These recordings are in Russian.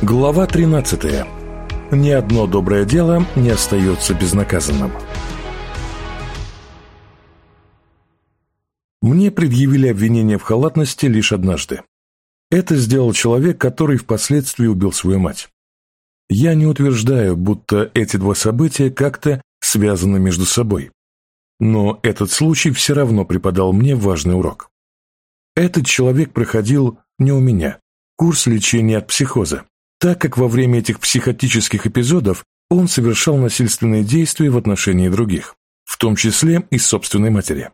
Глава 13. Ни одно доброе дело не остается безнаказанным. Мне предъявили обвинение в халатности лишь однажды. Это сделал человек, который впоследствии убил свою мать. Я не утверждаю, будто эти два события как-то связаны между собой. Но этот случай все равно преподал мне важный урок. Этот человек проходил не у меня курс лечения от психоза, так как во время этих психотических эпизодов он совершал насильственные действия в отношении других, в том числе и собственной матери.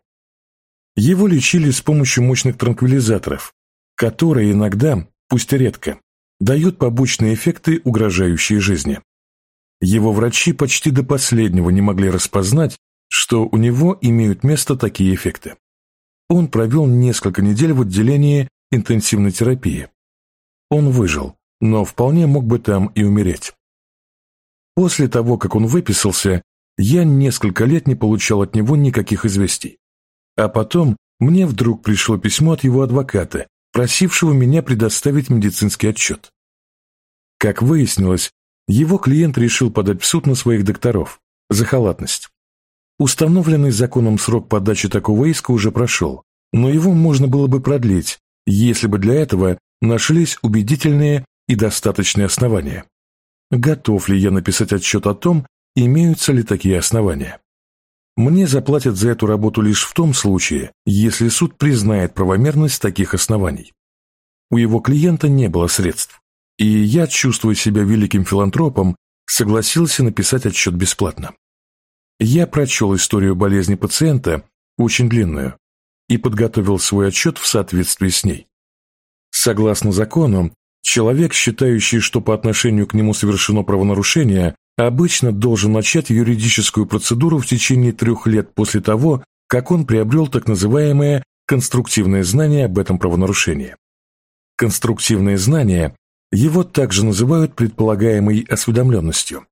Его лечили с помощью мощных транквилизаторов, которые иногда, пусть и редко, дают побочные эффекты, угрожающие жизни. Его врачи почти до последнего не могли распознать, что у него имеют место такие эффекты. Он провел несколько недель в отделении интенсивной терапии. Он выжил, но вполне мог бы там и умереть. После того, как он выписался, я несколько лет не получал от него никаких известий. А потом мне вдруг пришло письмо от его адвоката, просившего меня предоставить медицинский отчет. Как выяснилось, его клиент решил подать в суд на своих докторов за халатность. Установленный законом срок подачи такого иска уже прошел, но его можно было бы продлить, если бы для этого нашлись убедительные и достаточные основания. Готов ли я написать отчет о том, имеются ли такие основания? Мне заплатят за эту работу лишь в том случае, если суд признает правомерность таких оснований. У его клиента не было средств, и я, чувствуя себя великим филантропом, согласился написать отчет бесплатно. Я прочел историю болезни пациента, очень длинную, и подготовил свой отчет в соответствии с ней. Согласно закону, человек, считающий, что по отношению к нему совершено правонарушение, обычно должен начать юридическую процедуру в течение трех лет после того, как он приобрел так называемое конструктивное знание об этом правонарушении. Конструктивное знание его также называют предполагаемой осведомленностью.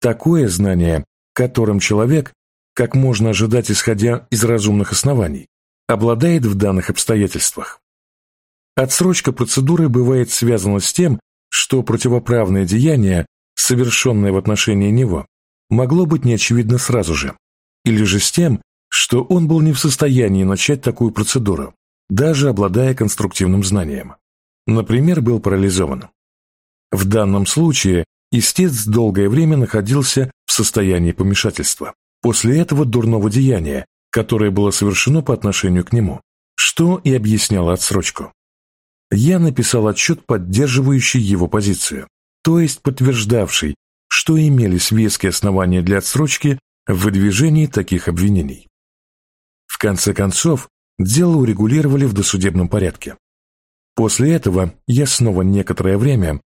Такое знание, которым человек, как можно ожидать исходя из разумных оснований, обладает в данных обстоятельствах. Отсрочка процедуры бывает связана с тем, что противоправное деяние, совершенное в отношении него, могло быть неочевидно сразу же, или же с тем, что он был не в состоянии начать такую процедуру, даже обладая конструктивным знанием. Например, был парализован. В данном случае истец долгое время находился в состоянии помешательства, после этого дурного деяния, которое было совершено по отношению к нему, что и объясняло отсрочку я написал отчет, поддерживающий его позицию, то есть подтверждавший, что имелись веские основания для отсрочки в выдвижении таких обвинений. В конце концов, дело урегулировали в досудебном порядке. После этого я снова некоторое время,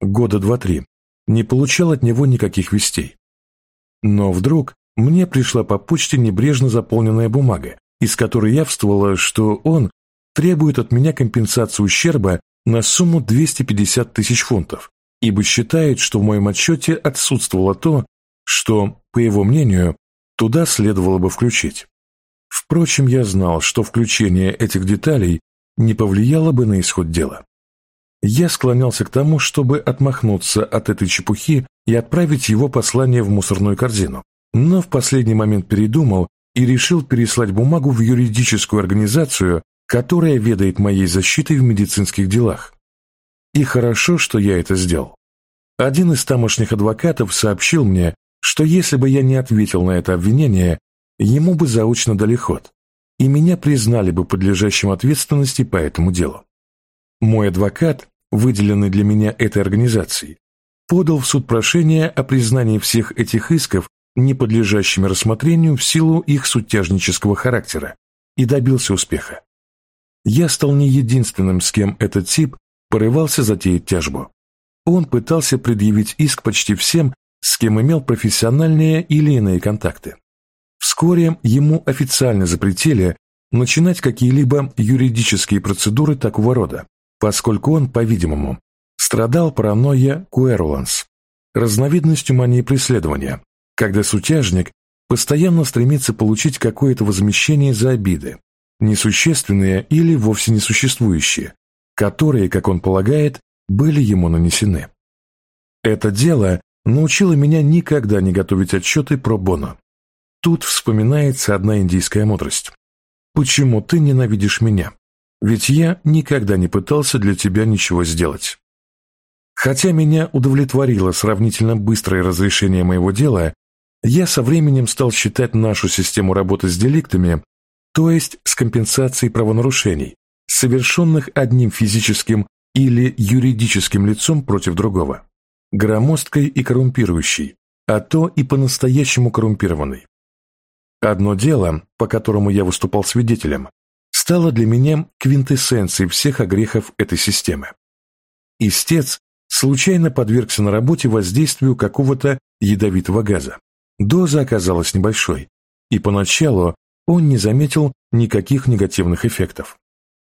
года два-три, не получал от него никаких вестей. Но вдруг мне пришла по почте небрежно заполненная бумага, из которой явствовало, что он требует от меня компенсацию ущерба на сумму 250 тысяч фунтов, ибо считает, что в моем отчете отсутствовало то, что, по его мнению, туда следовало бы включить. Впрочем, я знал, что включение этих деталей не повлияло бы на исход дела. Я склонялся к тому, чтобы отмахнуться от этой чепухи и отправить его послание в мусорную корзину, но в последний момент передумал и решил переслать бумагу в юридическую организацию, которая ведает моей защитой в медицинских делах. И хорошо, что я это сделал. Один из тамошних адвокатов сообщил мне, что если бы я не ответил на это обвинение, ему бы заочно дали ход, и меня признали бы подлежащим ответственности по этому делу. Мой адвокат, выделенный для меня этой организацией, подал в суд прошение о признании всех этих исков не подлежащими рассмотрению в силу их сутяжнического характера и добился успеха. Я стал не единственным, с кем этот тип порывался затеять тяжбу. Он пытался предъявить иск почти всем, с кем имел профессиональные или иные контакты. Вскоре ему официально запретили начинать какие-либо юридические процедуры такого рода, поскольку он, по-видимому, страдал паранойя куэруланс, разновидностью мании преследования, когда сутяжник постоянно стремится получить какое-то возмещение за обиды, несущественные или вовсе несуществующие, которые, как он полагает, были ему нанесены. Это дело научило меня никогда не готовить отчеты про Боно. Тут вспоминается одна индийская мудрость. «Почему ты ненавидишь меня? Ведь я никогда не пытался для тебя ничего сделать». Хотя меня удовлетворило сравнительно быстрое разрешение моего дела, я со временем стал считать нашу систему работы с деликтами, то есть с компенсацией правонарушений, совершенных одним физическим или юридическим лицом против другого, громоздкой и коррумпирующей, а то и по-настоящему коррумпированной. Одно дело, по которому я выступал свидетелем, стало для меня квинтэссенцией всех огрехов этой системы. Истец случайно подвергся на работе воздействию какого-то ядовитого газа. Доза оказалась небольшой, и поначалу он не заметил никаких негативных эффектов.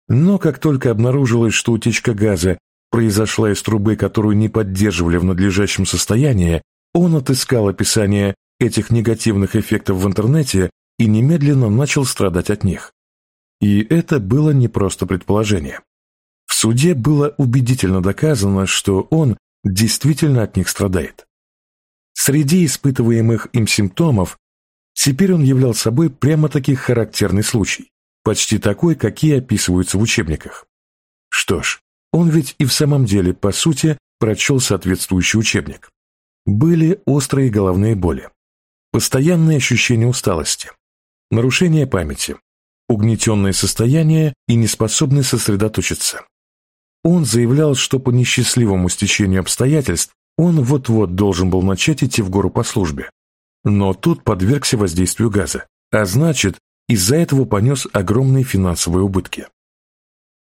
Но как только обнаружилось, что утечка газа произошла из трубы, которую не поддерживали в надлежащем состоянии, он отыскал описание этих негативных эффектов в интернете и немедленно начал страдать от них. И это было не просто предположение. В суде было убедительно доказано, что он действительно от них страдает. Среди испытываемых им симптомов теперь он являл собой прямо-таки характерный случай, почти такой, какие описываются в учебниках. Что ж, он ведь и в самом деле, по сути, прочел соответствующий учебник. Были острые головные боли, постоянное ощущение усталости, нарушение памяти, угнетенное состояние и неспособность сосредоточиться. Он заявлял, что по несчастливому стечению обстоятельств он вот-вот должен был начать идти в гору по службе, но тут подвергся воздействию газа, а значит, из-за этого понес огромные финансовые убытки.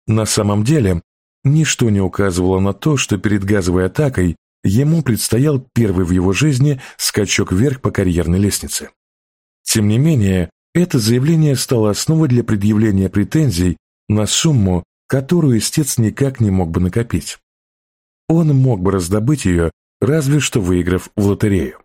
На самом деле, ничто не указывало на то, что перед газовой атакой ему предстоял первый в его жизни скачок вверх по карьерной лестнице. Тем не менее, это заявление стало основой для предъявления претензий на сумму, которую истец никак не мог бы накопить. Он мог бы раздобыть ее, разве что выиграв в лотерею.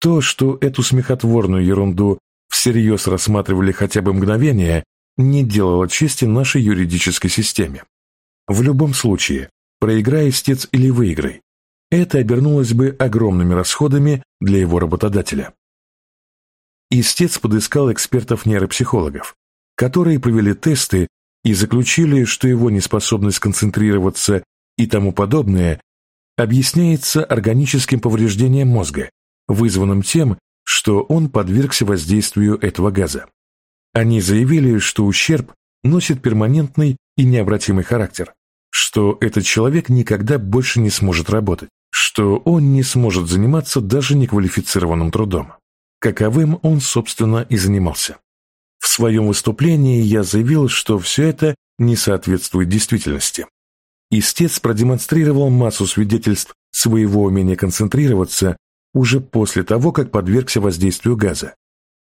То, что эту смехотворную ерунду всерьез рассматривали хотя бы мгновение, не делало чести нашей юридической системе. В любом случае, проиграй истец или выиграй, это обернулось бы огромными расходами для его работодателя. Истец подыскал экспертов-нейропсихологов, которые провели тесты и заключили, что его неспособность концентрироваться и тому подобное объясняется органическим повреждением мозга, вызванным тем, что он подвергся воздействию этого газа. Они заявили, что ущерб носит перманентный и необратимый характер, что этот человек никогда больше не сможет работать, что он не сможет заниматься даже неквалифицированным трудом, каковым он, собственно, и занимался. В своем выступлении я заявил, что все это не соответствует действительности. Истец продемонстрировал массу свидетельств своего умения концентрироваться уже после того, как подвергся воздействию газа.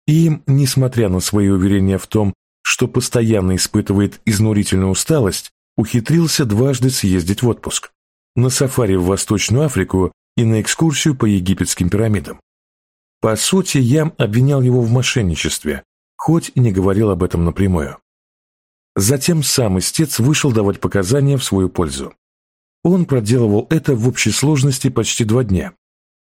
И, несмотря на свои уверения в том, что постоянно испытывает изнурительную усталость, ухитрился дважды съездить в отпуск. На сафари в Восточную Африку и на экскурсию по египетским пирамидам. По сути, я обвинял его в мошенничестве, хоть и не говорил об этом напрямую. Затем сам истец вышел давать показания в свою пользу. Он проделывал это в общей сложности почти два дня,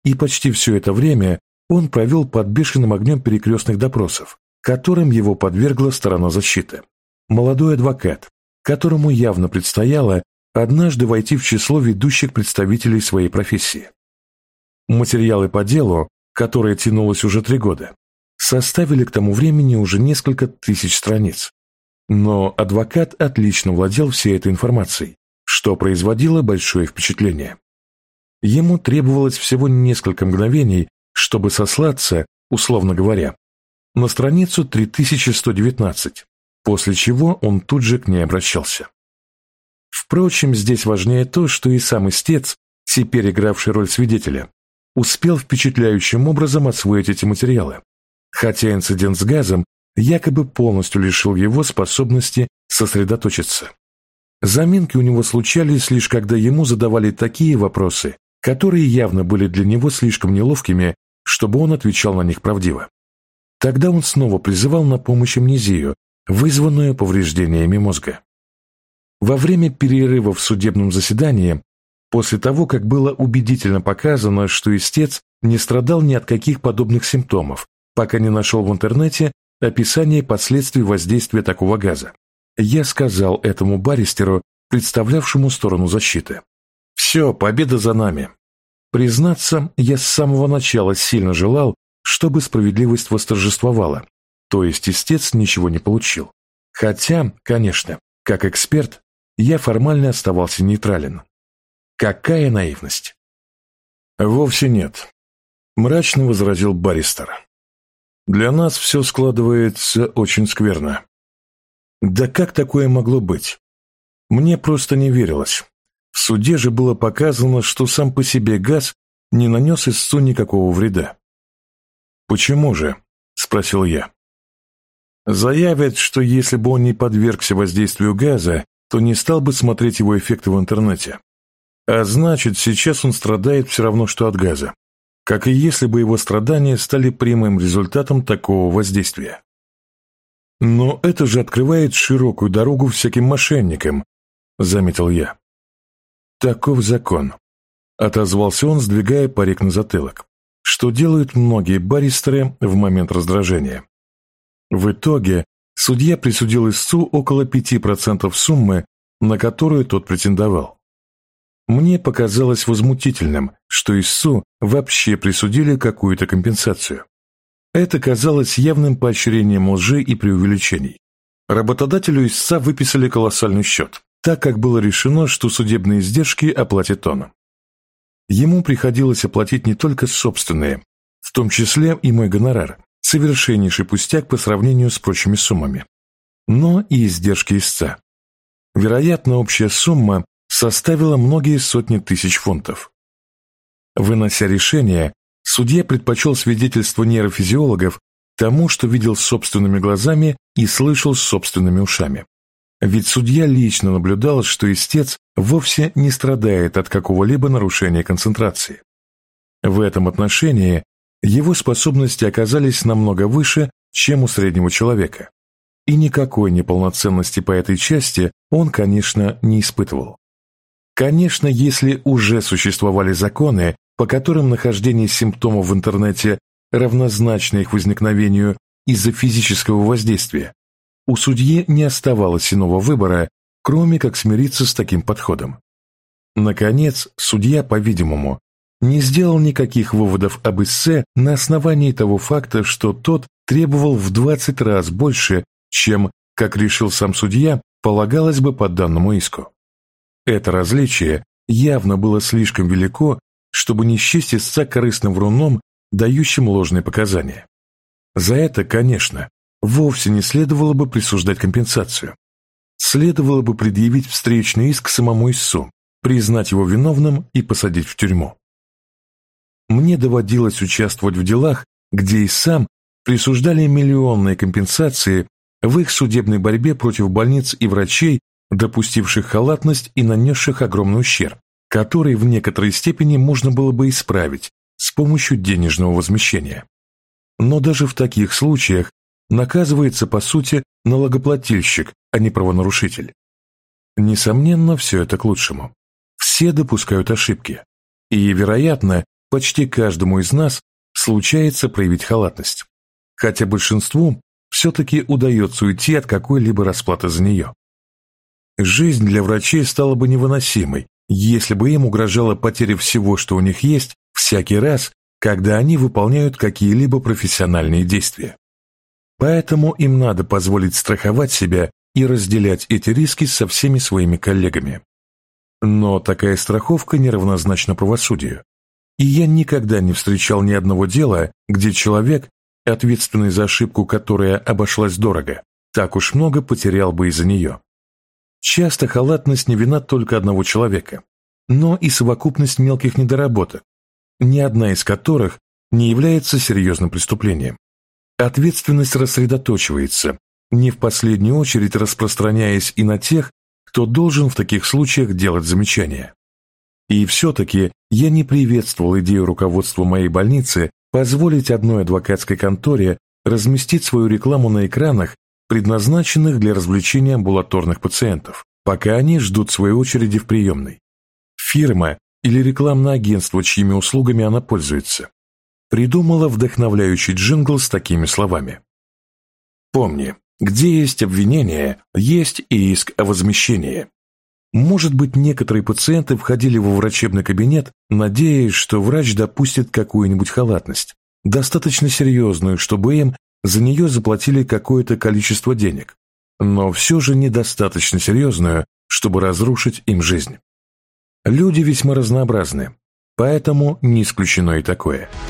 и почти все это время он провел под бешеным огнем перекрестных допросов, которым его подвергла сторона защиты. Молодой адвокат, которому явно предстояло однажды войти в число ведущих представителей своей профессии. Материалы по делу, которое тянулось уже три года, составили к тому времени уже несколько тысяч страниц, но адвокат отлично владел всей этой информацией, что производило большое впечатление. Ему требовалось всего несколько мгновений, чтобы сослаться, условно говоря, на страницу 3119, после чего он тут же к ней обращался. Впрочем, здесь важнее то, что и сам истец, теперь игравший роль свидетеля, успел впечатляющим образом освоить эти материалы, хотя инцидент с газом якобы полностью лишил его способности сосредоточиться. Заминки у него случались лишь когда ему задавали такие вопросы, которые явно были для него слишком неловкими, чтобы он отвечал на них правдиво. Тогда он снова призывал на помощь амнезию, вызванную повреждениями мозга. Во время перерыва в судебном заседании после того, как было убедительно показано, что истец не страдал ни от каких подобных симптомов, пока не нашел в интернете описание последствий воздействия такого газа. Я сказал этому баристеру, представлявшему сторону защиты. «Все, победа за нами». Признаться, я с самого начала сильно желал, чтобы справедливость восторжествовала, то есть истец ничего не получил. Хотя, конечно, как эксперт, я формально оставался нейтрален. Какая наивность! Вовсе нет, мрачно возразил баристер. Для нас все складывается очень скверно. Да как такое могло быть? Мне просто не верилось. В суде же было показано, что сам по себе газ не нанес истцу никакого вреда. «Почему же?» – спросил я. Заявят, что если бы он не подвергся воздействию газа, то не стал бы смотреть его эффекты в интернете. А значит, сейчас он страдает все равно, что от газа. Как и если бы его страдания стали прямым результатом такого воздействия. Но это же открывает широкую дорогу всяким мошенникам, заметил я. Таков закон, отозвался он, сдвигая парик на затылок, что делают многие баристеры в момент раздражения. В итоге судья присудил истцу около 5% суммы, на которую тот претендовал. Мне показалось возмутительным, что истцу вообще присудили какую-то компенсацию. Это казалось явным поощрением лжи и преувеличений. Работодателю истца выписали колоссальный счет, так как было решено, что судебные издержки оплатит он. Ему приходилось оплатить не только собственные, в том числе и мой гонорар, совершеннейший пустяк по сравнению с прочими суммами, но и издержки истца. Вероятно, общая сумма составила многие сотни тысяч фунтов. Вынося решение, судья предпочел свидетельство нейрофизиологов тому, что видел собственными глазами и слышал собственными ушами. Ведь судья лично наблюдал, что истец вовсе не страдает от какого-либо нарушения концентрации. В этом отношении его способности оказались намного выше, чем у среднего человека. И никакой неполноценности по этой части он, конечно, не испытывал. Конечно, если уже существовали законы, по которым нахождение симптомов в интернете равнозначно их возникновению из-за физического воздействия, у судьи не оставалось иного выбора, кроме как смириться с таким подходом. Наконец, судья, по-видимому, не сделал никаких выводов об эссе на основании того факта, что тот требовал в 20 раз больше, чем, как решил сам судья, полагалось бы по данному иску. Это различие явно было слишком велико, чтобы не счесть истца корыстным вруном, дающим ложные показания. За это, конечно, вовсе не следовало бы присуждать компенсацию. Следовало бы предъявить встречный иск самому истцу, признать его виновным и посадить в тюрьму. Мне доводилось участвовать в делах, где и сам присуждали миллионные компенсации в их судебной борьбе против больниц и врачей, допустивших халатность и нанесших огромный ущерб, который в некоторой степени можно было бы исправить с помощью денежного возмещения. Но даже в таких случаях наказывается, по сути, налогоплательщик, а не правонарушитель. Несомненно, все это к лучшему. Все допускают ошибки. И, вероятно, почти каждому из нас случается проявить халатность, хотя большинству все-таки удается уйти от какой-либо расплаты за нее. Жизнь для врачей стала бы невыносимой, если бы им угрожала потеря всего, что у них есть, всякий раз, когда они выполняют какие-либо профессиональные действия. Поэтому им надо позволить страховать себя и разделять эти риски со всеми своими коллегами. Но такая страховка неравнозначна правосудию. И я никогда не встречал ни одного дела, где человек, ответственный за ошибку, которая обошлась дорого, так уж много потерял бы из-за нее. Часто халатность не вина только одного человека, но и совокупность мелких недоработок, ни одна из которых не является серьезным преступлением. Ответственность рассредоточивается, не в последнюю очередь распространяясь и на тех, кто должен в таких случаях делать замечания. И все-таки я не приветствовал идею руководства моей больницы позволить одной адвокатской конторе разместить свою рекламу на экранах, предназначенных для развлечения амбулаторных пациентов, пока они ждут своей очереди в приемной. Фирма или рекламное агентство, чьими услугами она пользуется, придумала вдохновляющий джингл с такими словами. Помни, где есть обвинение, есть и иск о возмещении. Может быть, некоторые пациенты входили во врачебный кабинет, надеясь, что врач допустит какую-нибудь халатность, достаточно серьезную, чтобы им за нее заплатили какое-то количество денег, но все же недостаточно серьезную, чтобы разрушить им жизнь. Люди весьма разнообразны, поэтому не исключено и такое –